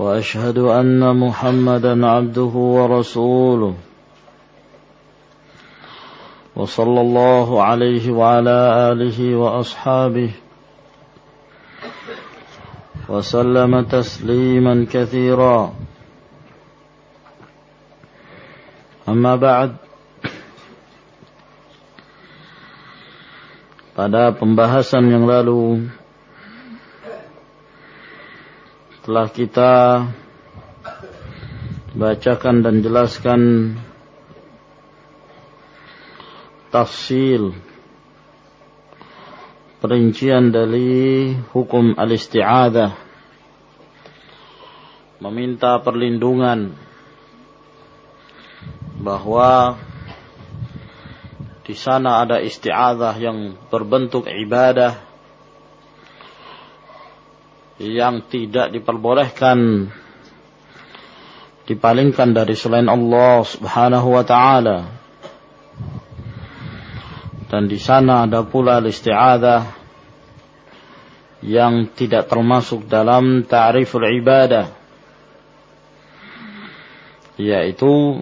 وأشهد أن محمدا عبده ورسوله. وصلى الله عليه وعلى آله وأصحابه وسلم تسليما كثيرا. أما بعد pada pembahasan yang lalu telah kita bacakan dan jelaskan tafsil perincian dari hukum al-isti'adah meminta perlindungan bahwa di sana ada isti'adah yang berbentuk ibadah yang tidak diperbolehkan dipalingkan dari selain Allah Subhanahu wa taala. Dan di sana ada pula isti'adzah yang tidak termasuk dalam ta'riful ibadah yaitu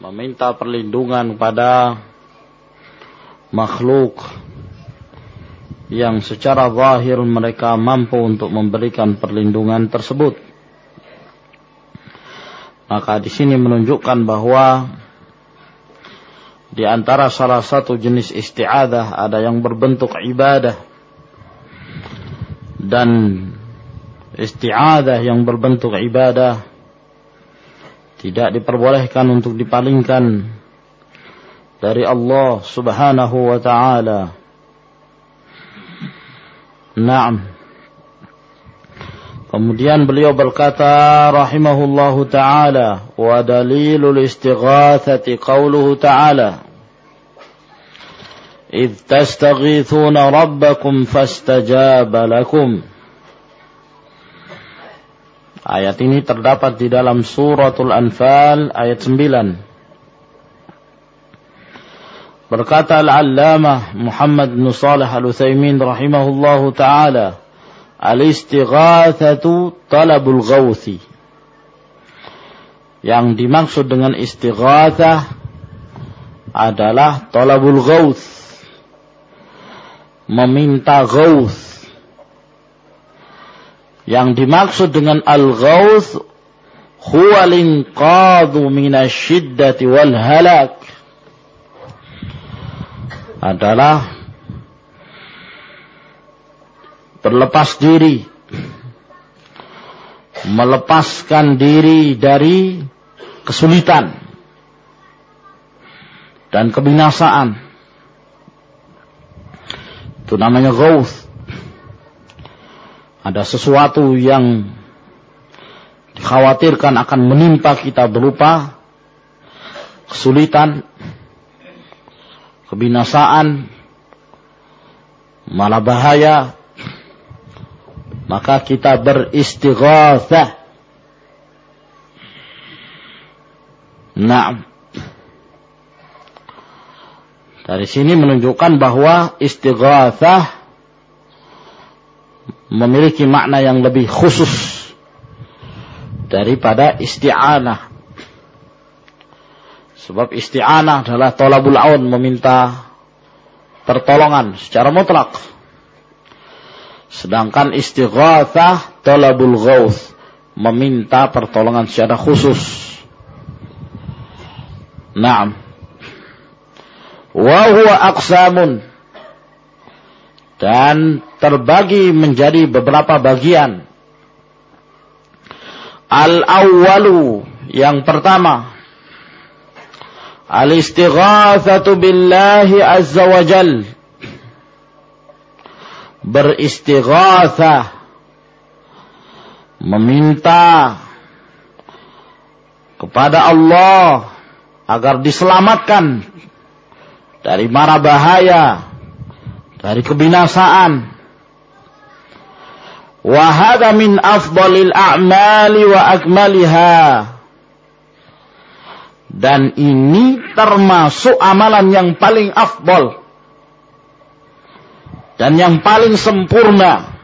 meminta perlindungan pada makhluk yang secara zahir mereka mampu untuk memberikan perlindungan tersebut. Maka di sini menunjukkan bahwa di antara salah satu jenis isti'adah ada yang berbentuk ibadah dan isti'adah yang berbentuk ibadah tidak diperbolehkan untuk dipalingkan dari Allah Subhanahu wa taala Naam. Kemudian beliau berkata rahimahullahu taala wa dalilul istighatsati qauluhu taala إذ تستغيثون ربكم فاستجاب لكم Ayat ini terdapat di dalam suratul Anfal ayat 9. Berkata Al-Allamah Muhammad bin Salih Al-Utsaimin rahimahullahu taala, "Al-istighatsatu talabul ghauthi." Yang dimaksud dengan istighatsah adalah talabul ghauth. Meminta ghauth. Yang dimaksud dengan al-ghauth huwa al-inqadhu minasyiddati wal halak adalah berlepas diri melepaskan diri dari kesulitan dan kebinasaan. Itu namanya ghaus ada sesuatu yang dikhawatirkan akan menimpa kita berupa kesulitan kebinasaan, malah bahaya, maka kita beristighatsah. Nah, dari sini menunjukkan bahwa istighatsah memiliki makna yang lebih khusus daripada isti'anah. Sebab isti'anah adalah tolabul aun meminta pertolongan secara mutlak. Sedangkan istighatsah tolabul ghaus meminta pertolongan secara khusus. Naam. Wa huwa aqsamun dan terbagi menjadi beberapa bagian. Al-awwalu yang pertama Al-istighathatu billahi azza wa jal. Beristighathah. Meminta kepada Allah agar diselamatkan dari mara bahaya, dari kebinasaan. Wahada min afdalil a'mali wa akmaliha. Dan ini termasuk amalan yang paling afdal. Dan yang paling sempurna.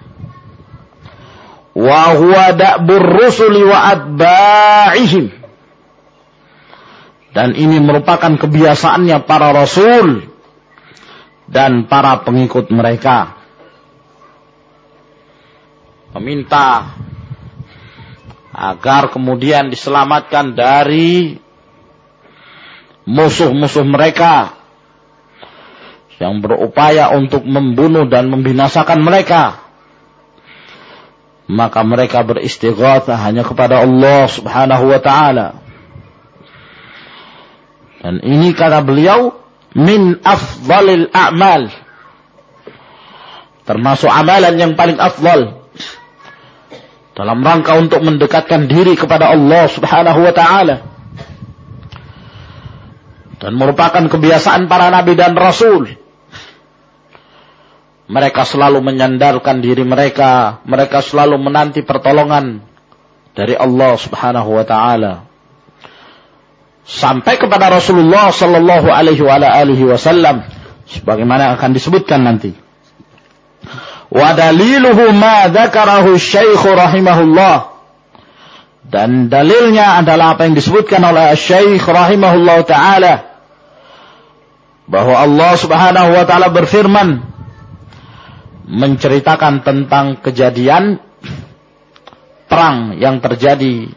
Wa huwa da'bur rusuli wa atba'ihim. Dan ini merupakan kebiasaannya para rasul dan para pengikut mereka. Meminta agar kemudian diselamatkan dari musuh-musuh mereka yang berupaya untuk membunuh dan membinasakan mereka maka mereka beristighatsah hanya kepada Allah Subhanahu wa taala. Dan ini kata beliau min afdalil a'mal. Termasuk amalan yang paling afdal dalam rangka untuk mendekatkan diri kepada Allah Subhanahu wa taala. Dan merupakan kebiasaan para nabi dan rasul mereka selalu menyandarkan diri mereka. Mereka selalu menanti pertolongan dari Allah subhanahu wa ta'ala. Sampai kepada Rasulullah sallallahu alaihi wa alihi wasallam. Sebagaimana akan disebutkan nanti. Wa daliluhu ma dzakarahu syekh rahimahullah. Dan dalilnya adalah apa yang disebutkan oleh Syekh rahimahullah taala bahwa Allah Subhanahu wa taala berfirman menceritakan tentang kejadian perang yang terjadi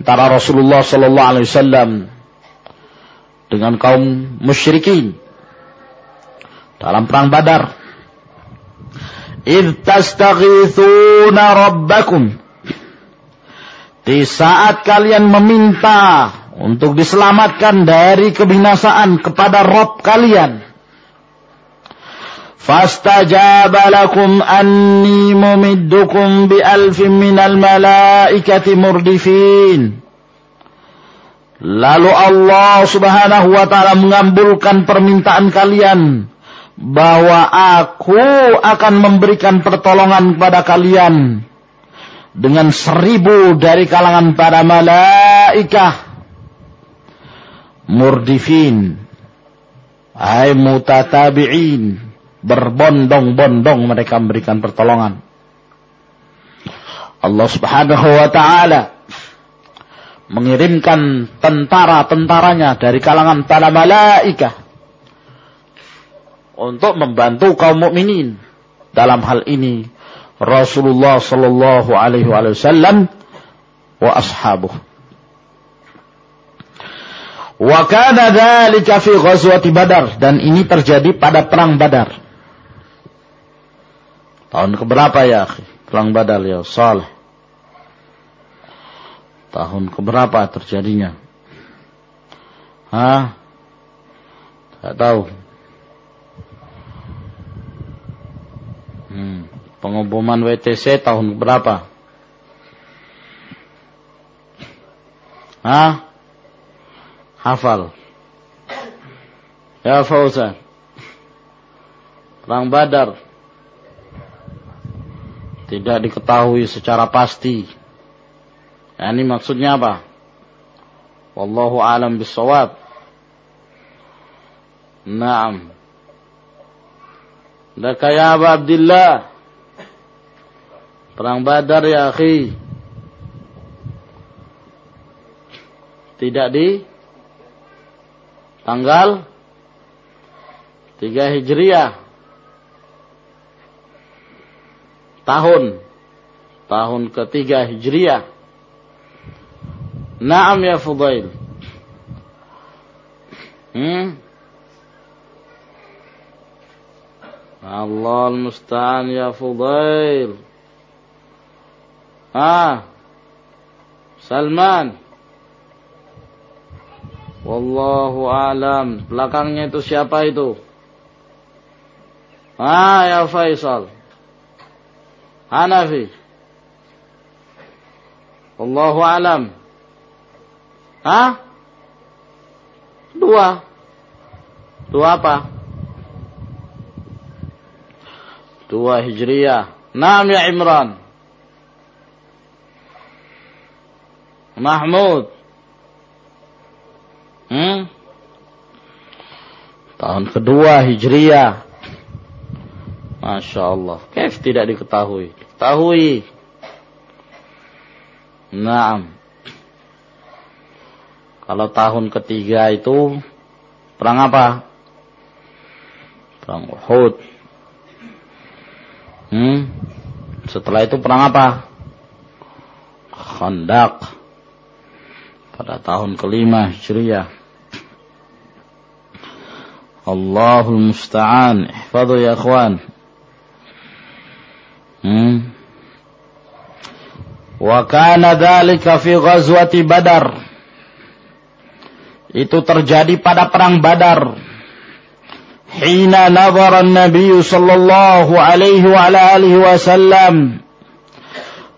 antara Rasulullah sallallahu alaihi wasallam dengan kaum musyrikin dalam perang Badar. Idh tastaghithuna rabbakum di saat kalian meminta untuk diselamatkan dari kebinasaan kepada Rob kalian. Fastajaba lakum anni mumiddukum bi alfin minal malaikati murdifin. Lalu Allah subhanahu wa ta'ala mengambulkan permintaan kalian. Bahwa aku akan memberikan pertolongan kepada kalian. Dengan seribu dari kalangan para malaikah Murdifin. Hai mutatabi'in berbondong-bondong mereka memberikan pertolongan. Allah Subhanahu wa taala mengirimkan tentara-tentaranya dari kalangan para malaikat untuk membantu kaum mukminin dalam hal ini Rasulullah sallallahu alaihi wasallam wa ashabuh. Wa kana dzalika fi ghazwati Badar dan ini terjadi pada perang Badar. Tahun keberapa ya? Perang Badar ya, Saleh. Tahun keberapa terjadinya? Hah? Tidak tahu. Hmm. Pengumuman WTC tahun berapa? Hah? Hafal. Ya Fauzan. Perang Badar tidak diketahui secara pasti. Ya, ini maksudnya apa? Wallahu alam bisawab. Naam. Laka ya Abu Abdullah. Perang Badar ya akhi. Tidak di tanggal 3 Hijriah. tahun tahun ketiga Hijriah. Naam ya Fudail. Hmm? Allah al-musta'an ya Fudail. Ah. Salman. Wallahu alam. Belakangnya itu siapa itu? Ah, ya Faisal. Hanafi. Allahu alam. Hah? Dua. Dua apa? Dua Hijriyah. Naam ya Imran. Mahmud. Hmm? Tahun kedua Hijriyah. Masya Allah. Kaif tidak diketahui? Ketahui. Naam. Kalau tahun ketiga itu perang apa? Perang Uhud. Hmm? Setelah itu perang apa? Khandak. Pada tahun kelima Hijriah. Allahul musta'an. Ihfadu ya akhwan. Hmm? Wa kana dhalika fi ghazwati Badar itu terjadi pada perang Badar. Hina nazara Nabi sallallahu alaihi wa alihi wasallam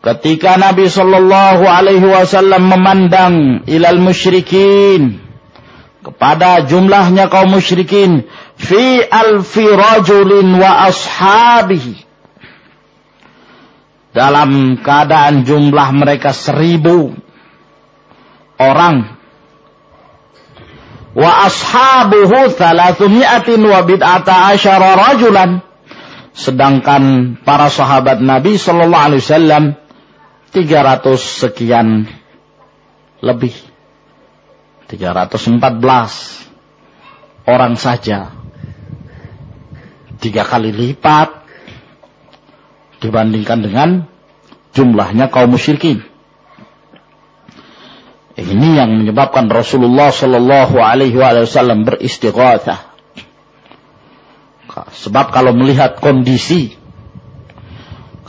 ketika Nabi sallallahu alaihi wasallam memandang ilal musyrikin kepada jumlahnya kaum musyrikin fi alfi rajulin wa ashabihi. Dalam keadaan jumlah mereka seribu orang. Wa ashabuhu thalathumi'atin wa bid'ata asyara rajulan. Sedangkan para sahabat Nabi sallallahu alaihi wasallam 300 sekian lebih. 314 orang saja. Tiga kali lipat dibandingkan dengan jumlahnya kaum musyrikin. Ini yang menyebabkan Rasulullah Shallallahu Alaihi Wasallam beristighatsah. Sebab kalau melihat kondisi,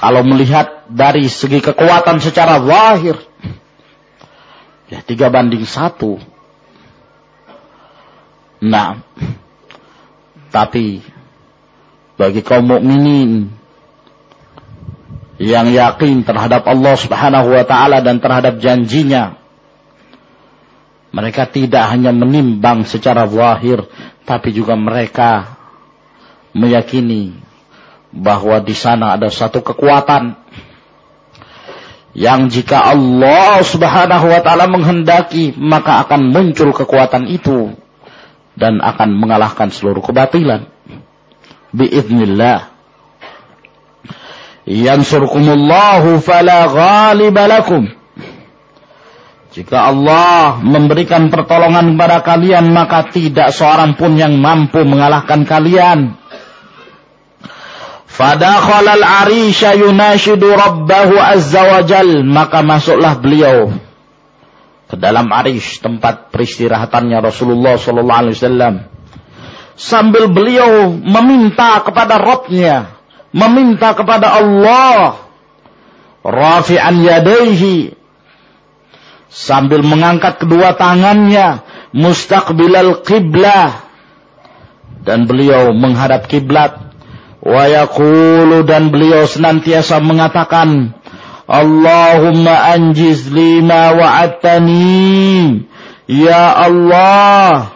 kalau melihat dari segi kekuatan secara zahir, ya tiga banding satu. Nah, tapi bagi kaum mukminin yang yakin terhadap Allah Subhanahu wa taala dan terhadap janjinya mereka tidak hanya menimbang secara zahir, tapi juga mereka meyakini bahwa di sana ada satu kekuatan yang jika Allah Subhanahu wa taala menghendaki maka akan muncul kekuatan itu dan akan mengalahkan seluruh kebatilan. Biiznillah yansurkumullahu fala ghaliba jika Allah memberikan pertolongan kepada kalian, maka tidak seorang pun yang mampu mengalahkan kalian. Fadakhalal arisha yunashidu rabbahu azza wa jal. Maka masuklah beliau ke dalam arish, tempat peristirahatannya Rasulullah sallallahu alaihi wasallam. Sambil beliau meminta kepada Rabbnya, meminta kepada Allah. Rafi'an yadaihi sambil mengangkat kedua tangannya mustaqbilal qiblah dan beliau menghadap kiblat wa yaqulu dan beliau senantiasa mengatakan Allahumma anjiz lima wa'attani ya Allah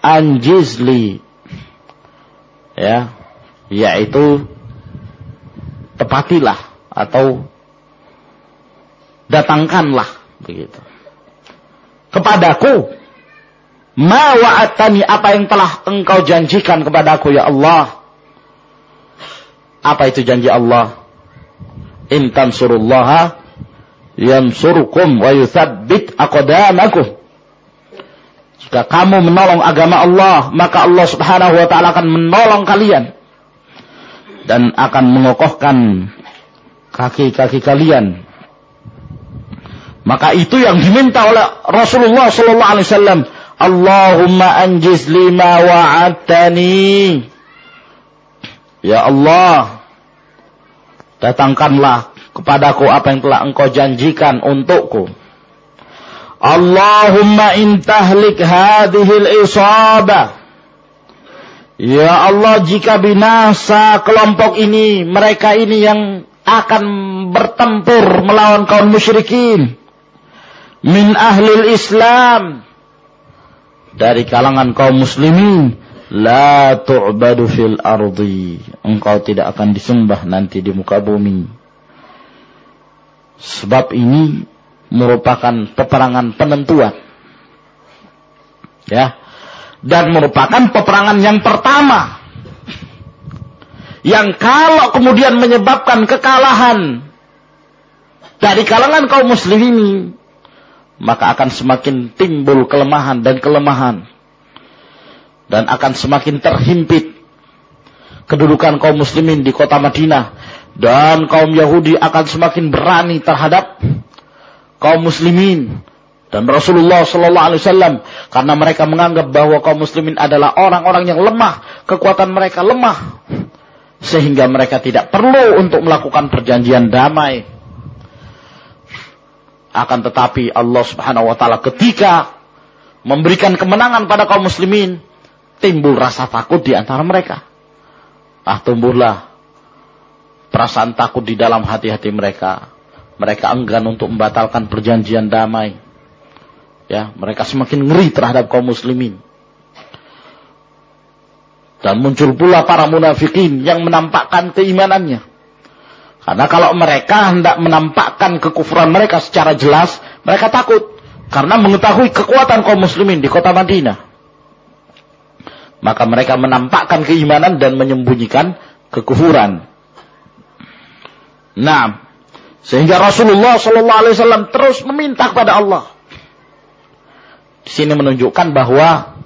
anjizli ya yaitu tepatilah atau datangkanlah Begitu. Kepadaku. Ma wa'atani apa yang telah engkau janjikan kepadaku ya Allah. Apa itu janji Allah? In tansurullaha yansurukum wa yuthabbit aqdamakum. Jika kamu menolong agama Allah, maka Allah Subhanahu wa taala akan menolong kalian dan akan mengokohkan kaki-kaki kalian maka itu yang diminta oleh Rasulullah sallallahu alaihi wasallam. Allahumma anjiz lima wa'adtani. Ya Allah, datangkanlah kepadaku apa yang telah engkau janjikan untukku. Allahumma intahlik hadhil isabah. Ya Allah jika binasa kelompok ini, mereka ini yang akan bertempur melawan kaum musyrikin min ahli Islam dari kalangan kaum muslimin la tu'badu fil ardi. Engkau tidak akan disembah nanti di muka bumi. Sebab ini merupakan peperangan penentuan. Ya. Dan merupakan peperangan yang pertama. Yang kalau kemudian menyebabkan kekalahan dari kalangan kaum muslimin maka akan semakin timbul kelemahan dan kelemahan dan akan semakin terhimpit kedudukan kaum muslimin di kota Madinah. Dan kaum Yahudi akan semakin berani terhadap kaum muslimin dan Rasulullah Shallallahu Alaihi Wasallam karena mereka menganggap bahwa kaum muslimin adalah orang-orang yang lemah, kekuatan mereka lemah, sehingga mereka tidak perlu untuk melakukan perjanjian damai. Akan tetapi Allah Subhanahu wa taala ketika memberikan kemenangan pada kaum muslimin, timbul rasa takut di antara mereka. Ah, tumbuhlah perasaan takut di dalam hati-hati mereka. Mereka enggan untuk membatalkan perjanjian damai. Ya, mereka semakin ngeri terhadap kaum muslimin. Dan muncul pula para munafikin yang menampakkan keimanannya. Karena kalau mereka hendak menampakkan kekufuran mereka secara jelas, mereka takut. Karena mengetahui kekuatan kaum muslimin di kota Madinah. Maka mereka menampakkan keimanan dan menyembunyikan kekufuran. Nah, sehingga Rasulullah Shallallahu Alaihi Wasallam terus meminta kepada Allah. Di sini menunjukkan bahwa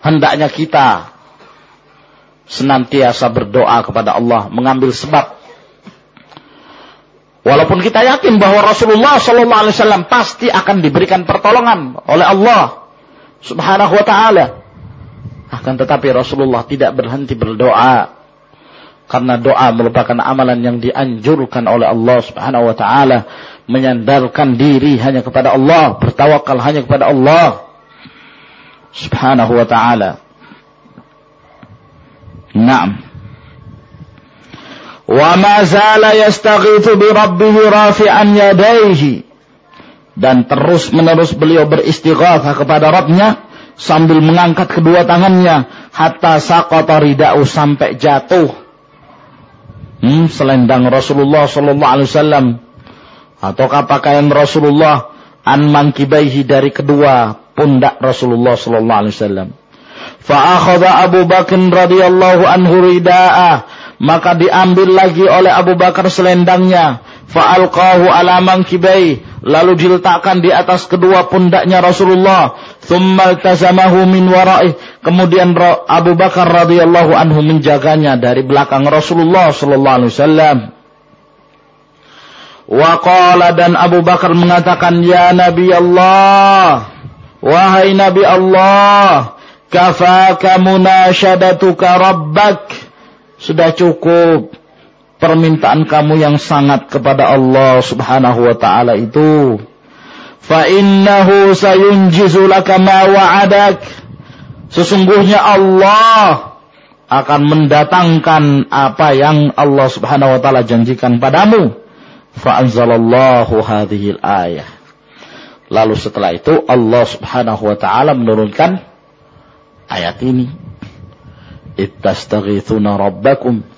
hendaknya kita senantiasa berdoa kepada Allah, mengambil sebab. Walaupun kita yakin bahwa Rasulullah Sallallahu Alaihi Wasallam pasti akan diberikan pertolongan oleh Allah Subhanahu Wa Taala, akan tetapi Rasulullah tidak berhenti berdoa karena doa merupakan amalan yang dianjurkan oleh Allah Subhanahu Wa Taala, menyandarkan diri hanya kepada Allah, bertawakal hanya kepada Allah Subhanahu Wa Taala. Naam. Wa ma zala yastaghithu bi rabbih rafi'an. Dan terus menerus beliau beristighatsah kepada Rabbnya sambil mengangkat kedua tangannya hatta saqata rida'u sampai jatuh. Hmm, selendang Rasulullah sallallahu alaihi wasallam atau pakaian Rasulullah an mankibaihi dari kedua pundak Rasulullah sallallahu alaihi wasallam. Fa'akhadha Abu Bakar radhiyallahu anhu rida'ah. Maka diambil lagi oleh Abu Bakar selendangnya. Fa'alqahu ala mankibai. Lalu diletakkan di atas kedua pundaknya Rasulullah. Thumma tazamahu min waraih. Kemudian Abu Bakar radhiyallahu anhu menjaganya dari belakang Rasulullah sallallahu alaihi wasallam. Wa qala dan Abu Bakar mengatakan, Ya Nabi Allah. Wahai Nabi Allah kafaka munasyadatuka rabbak sudah cukup permintaan kamu yang sangat kepada Allah Subhanahu wa taala itu. Fa innahu sayunjizu ma wa'adak. Sesungguhnya Allah akan mendatangkan apa yang Allah Subhanahu wa taala janjikan padamu. Fa anzalallahu hadhil ayah. Lalu setelah itu Allah Subhanahu wa taala menurunkan ayat ini. Ittastaghithuna rabbakum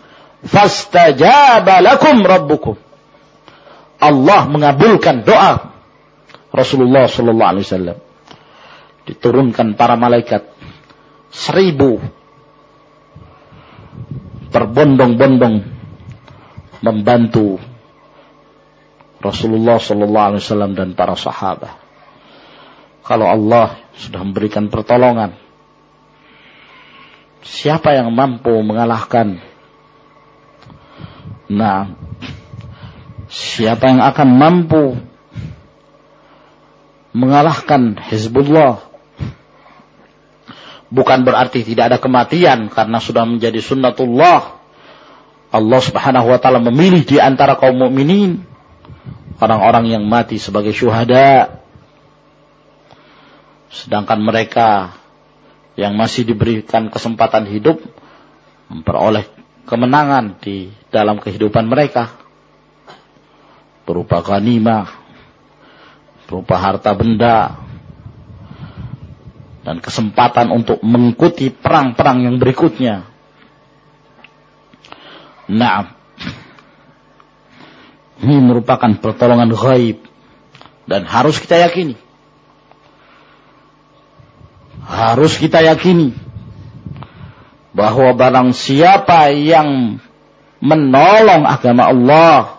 fastajaba lakum rabbukum. Allah mengabulkan doa Rasulullah sallallahu alaihi wasallam. Diturunkan para malaikat seribu berbondong-bondong membantu Rasulullah sallallahu alaihi wasallam dan para sahabat. Kalau Allah sudah memberikan pertolongan Siapa yang mampu mengalahkan? Nah, siapa yang akan mampu mengalahkan Hizbullah? Bukan berarti tidak ada kematian karena sudah menjadi sunnatullah. Allah Subhanahu wa taala memilih di antara kaum mukminin orang-orang yang mati sebagai syuhada. Sedangkan mereka yang masih diberikan kesempatan hidup memperoleh kemenangan di dalam kehidupan mereka. berupa ghanimah, berupa harta benda, dan kesempatan untuk mengikuti perang-perang yang berikutnya. Nah, ini merupakan pertolongan gaib dan harus kita yakini. Harus kita yakini bahwa barang siapa yang menolong agama Allah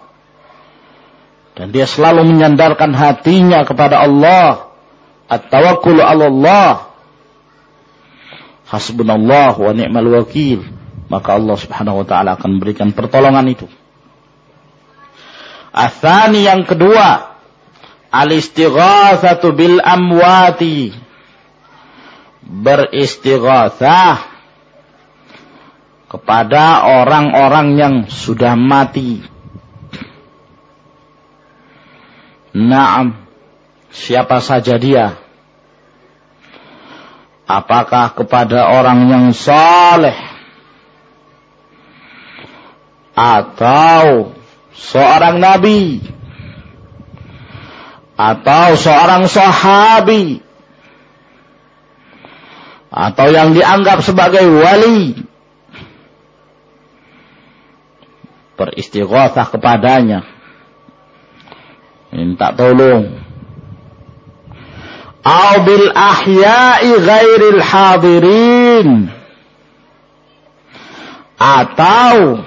dan dia selalu menyandarkan hatinya kepada Allah. At-tawakkul Allah. Hasbunallah wa ni'mal wakil. Maka Allah subhanahu wa ta'ala akan memberikan pertolongan itu. Athani yang kedua. Al-istighathatu bil amwati. Beristighathah kepada orang-orang yang sudah mati. Naam. Siapa saja dia? Apakah kepada orang yang saleh? Atau seorang nabi? Atau seorang sahabi? Atau yang dianggap sebagai wali beristighatsah kepadanya. Minta tolong. Au bil ahya'i ghairil hadirin. Atau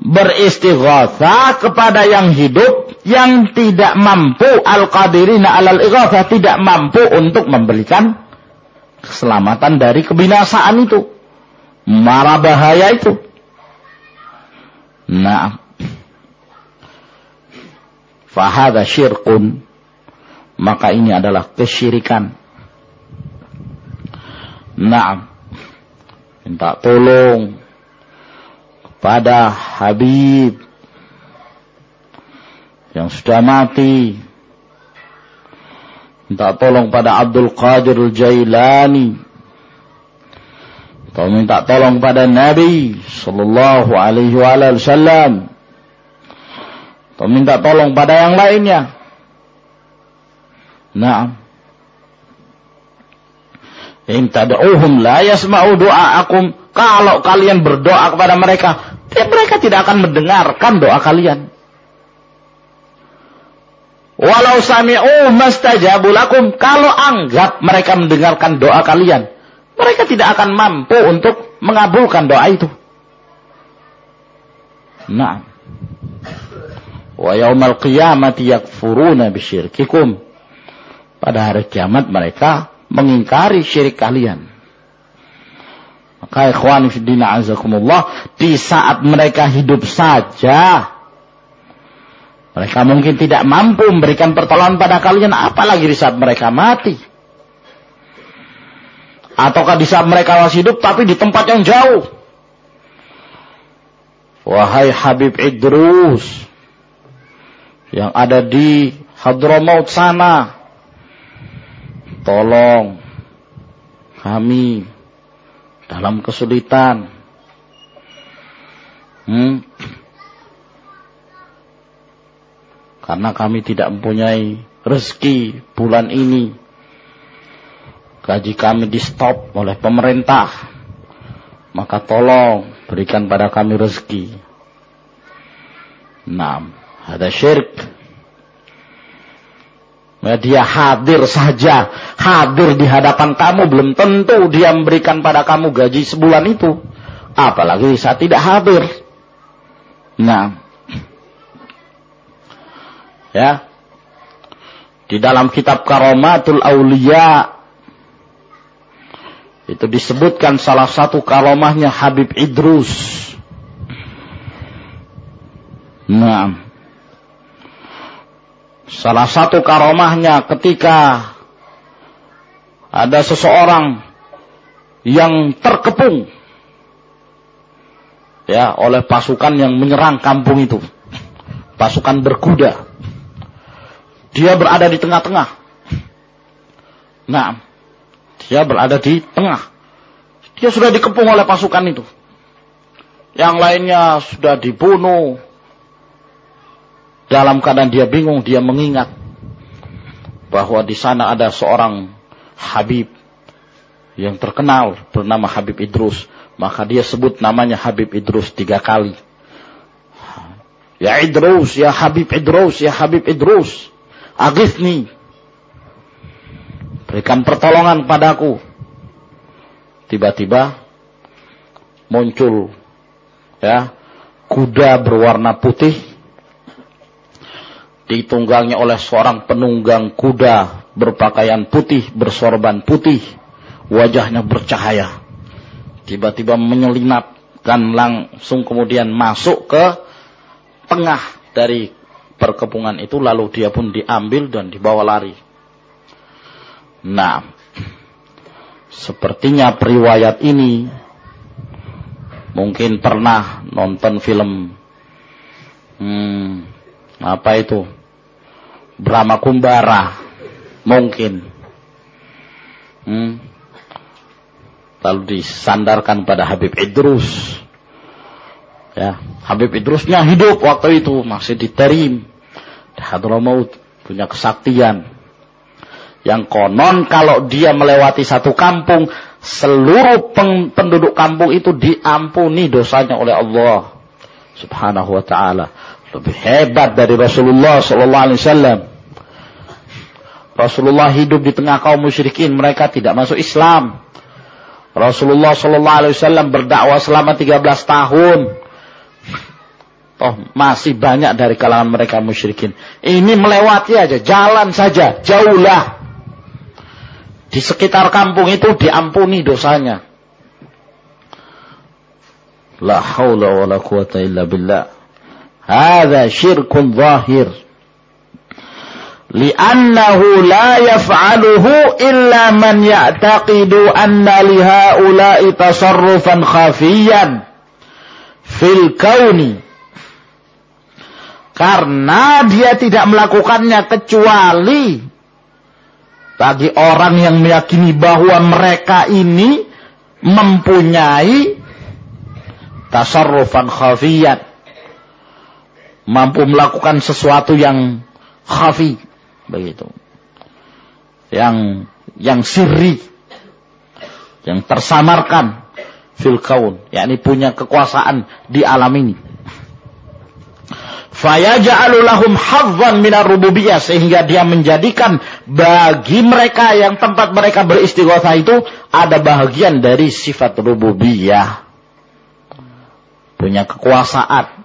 beristighatsah kepada yang hidup yang tidak mampu al-qadirina alal ighatsah tidak mampu untuk memberikan keselamatan dari kebinasaan itu mara bahaya itu. Nah. Fahada syirkun. Maka ini adalah kesyirikan. Naam minta tolong kepada Habib yang sudah mati. Minta tolong pada Abdul Qadir Jailani atau minta tolong pada Nabi sallallahu alaihi wasallam atau minta tolong pada yang lainnya. Nah, in tad'uhum la yasma'u du'aakum. Kalau kalian berdoa kepada mereka, ya mereka tidak akan mendengarkan doa kalian. Walau sami'u mastajabu lakum. Kalau anggap mereka mendengarkan doa kalian, mereka tidak akan mampu untuk mengabulkan doa itu. Nah, wa yaumal qiyamati yakfuruna bisyirkikum. Pada hari kiamat mereka mengingkari syirik kalian. Maka ikhwan fiddina azakumullah, di saat mereka hidup saja, mereka mungkin tidak mampu memberikan pertolongan pada kalian, apalagi di saat mereka mati. Ataukah di saat mereka masih hidup, tapi di tempat yang jauh. Wahai Habib Idrus, yang ada di Hadramaut sana. Tolong kami dalam kesulitan. Hmm? Karena kami tidak mempunyai rezeki bulan ini. Gaji kami di stop oleh pemerintah. Maka tolong berikan pada kami rezeki. Nah, ada syirik. Ya, dia hadir saja, hadir di hadapan kamu belum tentu dia memberikan pada kamu gaji sebulan itu. Apalagi saat tidak hadir. Nah, ya, di dalam kitab Karomatul Aulia itu disebutkan salah satu karomahnya Habib Idrus. Nah, Salah satu karomahnya ketika ada seseorang yang terkepung ya oleh pasukan yang menyerang kampung itu. Pasukan berkuda. Dia berada di tengah-tengah. Nah, dia berada di tengah. Dia sudah dikepung oleh pasukan itu. Yang lainnya sudah dibunuh, dalam keadaan dia bingung, dia mengingat bahwa di sana ada seorang Habib yang terkenal bernama Habib Idrus. Maka dia sebut namanya Habib Idrus tiga kali. Ya Idrus, ya Habib Idrus, ya Habib Idrus. Agithni. Berikan pertolongan padaku. Tiba-tiba muncul ya kuda berwarna putih ditunggangnya oleh seorang penunggang kuda berpakaian putih, bersorban putih, wajahnya bercahaya. Tiba-tiba menyelinap dan langsung kemudian masuk ke tengah dari perkepungan itu lalu dia pun diambil dan dibawa lari. Nah, sepertinya periwayat ini mungkin pernah nonton film hmm, apa itu? Brahma Kumbara mungkin. Hmm. lalu disandarkan pada Habib Idrus. Ya Habib Idrusnya hidup waktu itu masih diterim di Hadramaut punya kesaktian yang konon kalau dia melewati satu kampung seluruh penduduk kampung itu diampuni dosanya oleh Allah subhanahu wa ta'ala lebih hebat dari Rasulullah sallallahu alaihi wasallam Rasulullah hidup di tengah kaum musyrikin, mereka tidak masuk Islam. Rasulullah Shallallahu Alaihi Wasallam berdakwah selama 13 tahun. Toh masih banyak dari kalangan mereka musyrikin. Ini melewati aja, jalan saja, jauhlah di sekitar kampung itu diampuni dosanya. La haula wa la quwata illa billah. Hada syirkun zahir. Liannahu la yaf'aluhu illa man ya'taqidu anna lihaula'i tasarrufan khafiyan fil kauni. Karena dia tidak melakukannya kecuali bagi orang yang meyakini bahwa mereka ini mempunyai tasarrufan khafiyan mampu melakukan sesuatu yang khafi begitu. Yang yang sirri yang tersamarkan fil kaun yakni punya kekuasaan di alam ini fayaj'alu lahum hazzan minar rububiyah sehingga dia menjadikan bagi mereka yang tempat mereka beristighothah itu ada bahagian dari sifat rububiyah. Punya kekuasaan.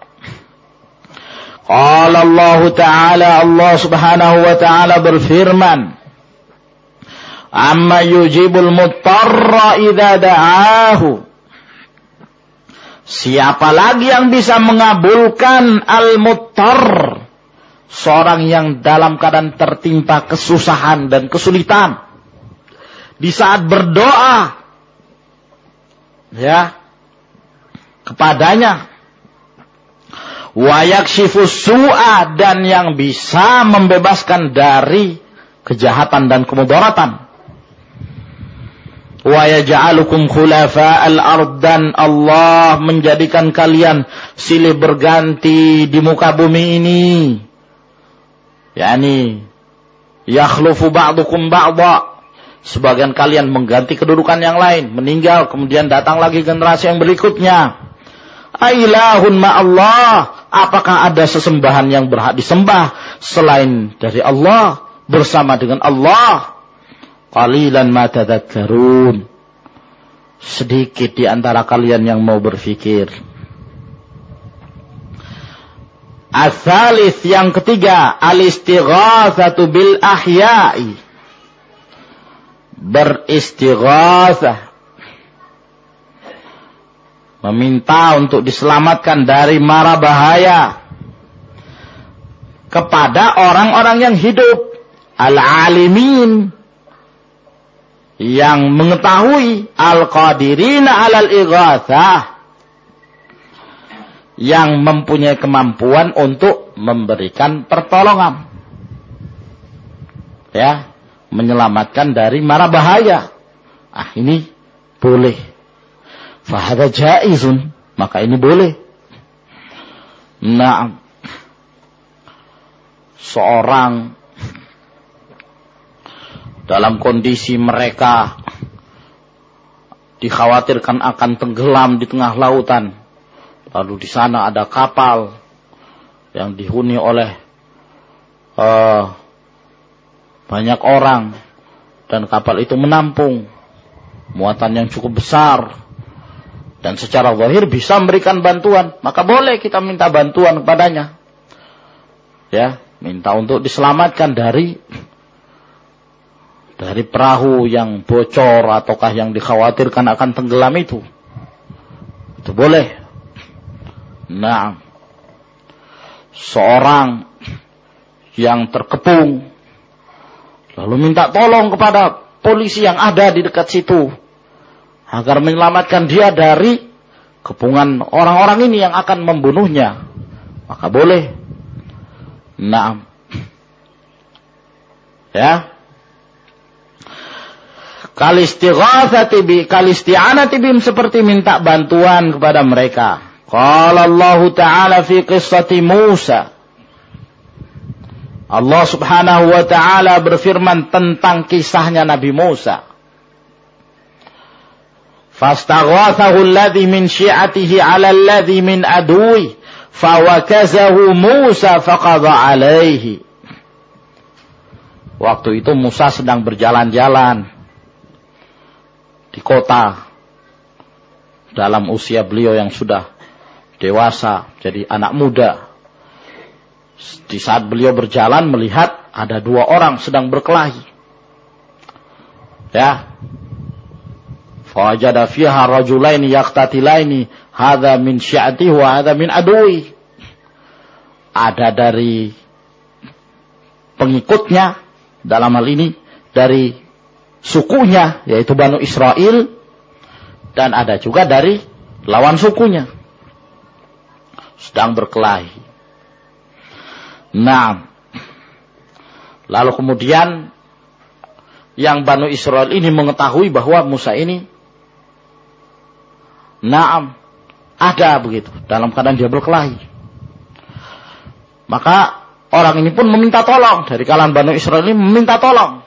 Qala Allah Ta'ala Allah Subhanahu wa taala berfirman Amma yujibul muttarra idza da'ahu Siapa lagi yang bisa mengabulkan al-muttar seorang yang dalam keadaan tertimpa kesusahan dan kesulitan di saat berdoa ya kepadanya wayak su'a dan yang bisa membebaskan dari kejahatan dan kemudaratan. Wa yaj'alukum khulafa'al ard dan Allah menjadikan kalian silih berganti di muka bumi ini. Yani yakhlufu ba'dukum ba'dha. Sebagian kalian mengganti kedudukan yang lain, meninggal, kemudian datang lagi generasi yang berikutnya. Ailahun Allah. Apakah ada sesembahan yang berhak disembah selain dari Allah bersama dengan Allah? Qalilan ma tadhakkarun. Sedikit di antara kalian yang mau berfikir. Asalis yang ketiga, al-istighatsatu bil ahya'i. Beristighatsah meminta untuk diselamatkan dari mara bahaya kepada orang-orang yang hidup al-alimin yang mengetahui al-qadirina alal ighatsah yang mempunyai kemampuan untuk memberikan pertolongan ya menyelamatkan dari mara bahaya ah ini boleh Fahada jaizun. Maka ini boleh. Nah. seorang dalam kondisi mereka dikhawatirkan akan tenggelam di tengah lautan. Lalu di sana ada kapal yang dihuni oleh uh, banyak orang dan kapal itu menampung muatan yang cukup besar dan secara zahir bisa memberikan bantuan, maka boleh kita minta bantuan kepadanya. Ya, minta untuk diselamatkan dari dari perahu yang bocor ataukah yang dikhawatirkan akan tenggelam itu. Itu boleh. Nah, seorang yang terkepung lalu minta tolong kepada polisi yang ada di dekat situ agar menyelamatkan dia dari kepungan orang-orang ini yang akan membunuhnya maka boleh nah ya Kalistighatsati bi kalisti'anati bim seperti minta bantuan kepada mereka. Qala Allah Ta'ala fi qissati Musa. Allah Subhanahu wa taala berfirman tentang kisahnya Nabi Musa. Fastaghathahu alladhi min syi'atihi 'ala alladhi min adui fawakazahu Musa faqadha 'alaihi. Waktu itu Musa sedang berjalan-jalan di kota dalam usia beliau yang sudah dewasa, jadi anak muda. Di saat beliau berjalan melihat ada dua orang sedang berkelahi. Ya. Fawajada fiha rajulaini yaqtatilaini hadha min syi'ati wa hadha min adui. Ada dari pengikutnya dalam hal ini dari sukunya yaitu Banu Israel dan ada juga dari lawan sukunya sedang berkelahi. Nah, lalu kemudian yang Banu Israel ini mengetahui bahwa Musa ini Naam ada begitu dalam keadaan dia berkelahi. Maka orang ini pun meminta tolong dari kalangan Banu Israel ini meminta tolong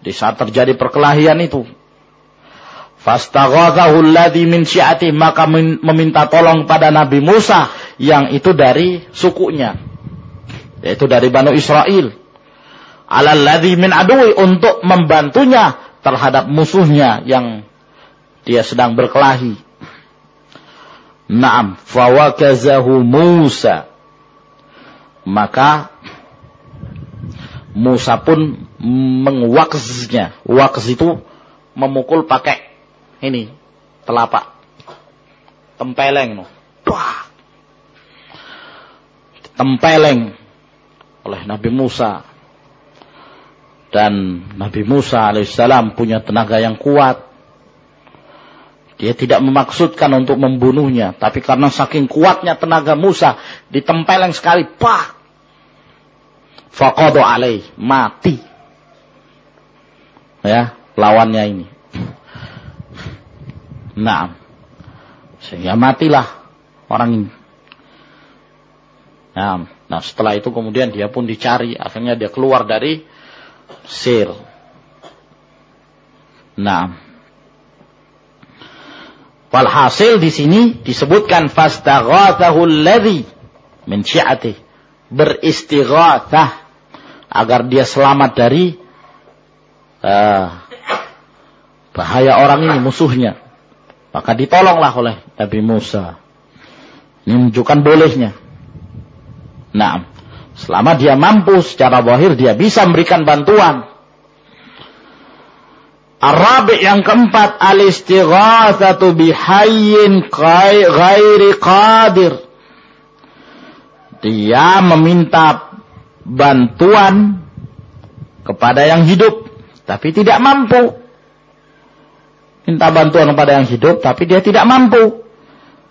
di saat terjadi perkelahian itu. Fastaghathahu alladhi min syi'ati maka meminta tolong pada Nabi Musa yang itu dari sukunya yaitu dari Banu Israel. Alalladhi min adui untuk membantunya terhadap musuhnya yang dia sedang berkelahi. Naam, fawakazahu Musa. Maka Musa pun mengwaksnya. Waks itu memukul pakai ini telapak tempeleng no. Wah. Tempeleng oleh Nabi Musa. Dan Nabi Musa alaihissalam punya tenaga yang kuat. Dia tidak memaksudkan untuk membunuhnya, tapi karena saking kuatnya tenaga Musa, ditempeleng sekali, pak, Faqadu alaih. Mati. Ya, lawannya ini. Nah. Sehingga matilah orang ini. Nah, nah setelah itu kemudian dia pun dicari. Akhirnya dia keluar dari Sir. Nah. Walhasil di sini disebutkan fastaghathahu alladhi min syi'atih beristighatsah agar dia selamat dari uh, bahaya orang ini musuhnya. Maka ditolonglah oleh Nabi Musa. Ini menunjukkan bolehnya. Nah, selama dia mampu secara zahir dia bisa memberikan bantuan. Arabi yang keempat al-istighatsatu bihayyin ghairi qadir dia meminta bantuan kepada yang hidup tapi tidak mampu. Minta bantuan kepada yang hidup tapi dia tidak mampu.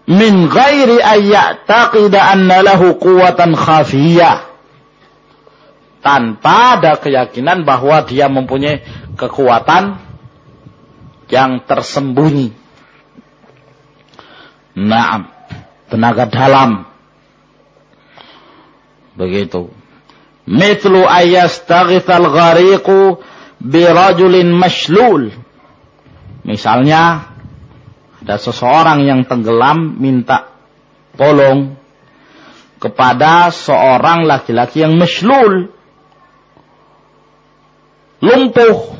Min ghairi ayyataqida anna lahu quwatan khafiyah. Tanpa ada keyakinan bahwa dia mempunyai kekuatan yang tersembunyi. Naam, tenaga dalam Begitu. Mithlu ayastaghithal ghariqu birajulin mashlul. Misalnya ada seseorang yang tenggelam minta tolong kepada seorang laki-laki yang mashlul. Lumpuh.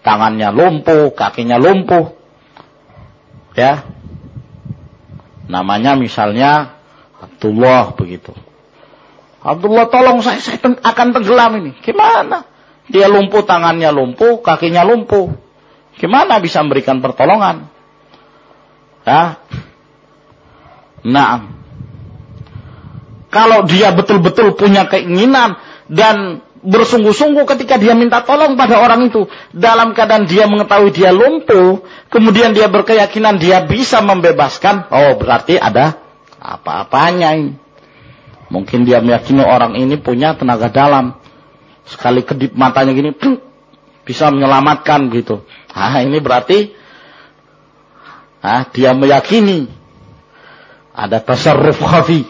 Tangannya lumpuh, kakinya lumpuh. Ya. Namanya misalnya Abdullah begitu. Abdullah tolong saya, saya akan tenggelam ini. Gimana? Dia lumpuh, tangannya lumpuh, kakinya lumpuh. Gimana bisa memberikan pertolongan? Ya. Nah. Kalau dia betul-betul punya keinginan dan bersungguh-sungguh ketika dia minta tolong pada orang itu dalam keadaan dia mengetahui dia lumpuh, kemudian dia berkeyakinan dia bisa membebaskan, oh berarti ada apa-apanya ini. Mungkin dia meyakini orang ini punya tenaga dalam. Sekali kedip matanya gini, bisa menyelamatkan gitu. Ah ini berarti ah, dia meyakini ada tasarruf khafi,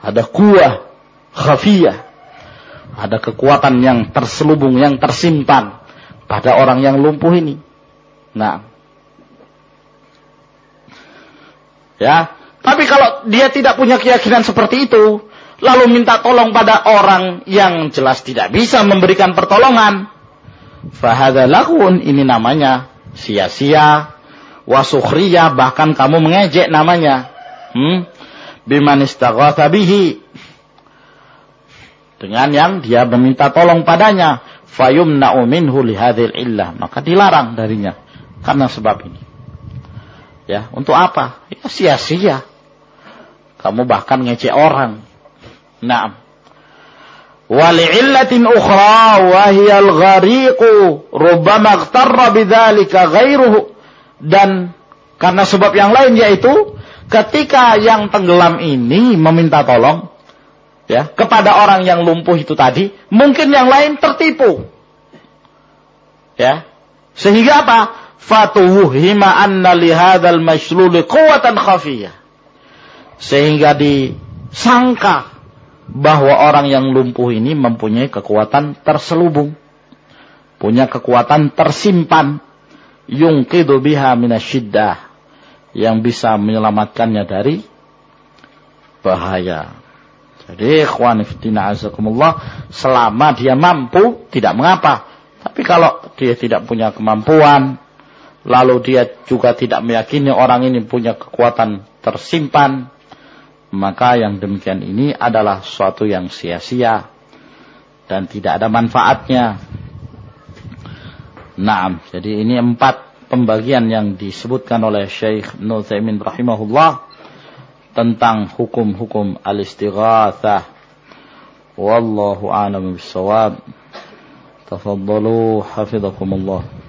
ada kuah khafiyah, ada kekuatan yang terselubung, yang tersimpan pada orang yang lumpuh ini. Nah, ya. Tapi kalau dia tidak punya keyakinan seperti itu, lalu minta tolong pada orang yang jelas tidak bisa memberikan pertolongan. Fahada lagun ini namanya sia-sia, wasukhriyah, bahkan kamu mengejek namanya. Hmm? Biman bihi. Dengan yang dia meminta tolong padanya. Fayumna'u minhu lihadil illah. Maka dilarang darinya. Karena sebab ini. Ya, untuk apa? Ya sia-sia. Kamu bahkan ngejek orang. Naam. Wali'illatin ukhra wahiyal ghariqu rubbama ightarra bidzalika ghairuhu. Dan karena sebab yang lain yaitu ketika yang tenggelam ini meminta tolong ya kepada orang yang lumpuh itu tadi mungkin yang lain tertipu. Ya. Sehingga apa? Fatuhima anna lihadzal mashlul quwwatan khafiyah. Sehingga disangka bahwa orang yang lumpuh ini mempunyai kekuatan terselubung, punya kekuatan tersimpan, yungkidu biha minasyiddah, yang bisa menyelamatkannya dari bahaya. Jadi ikhwan azakumullah, selama dia mampu tidak mengapa. Tapi kalau dia tidak punya kemampuan, lalu dia juga tidak meyakini orang ini punya kekuatan tersimpan, maka yang demikian ini adalah suatu yang sia-sia dan tidak ada manfaatnya. Naam, jadi ini empat pembagian yang disebutkan oleh Syekh Nuthaimin rahimahullah tentang hukum-hukum al-istighatsah. Wallahu a'lam bissawab. Tafaddalu hafizakumullah.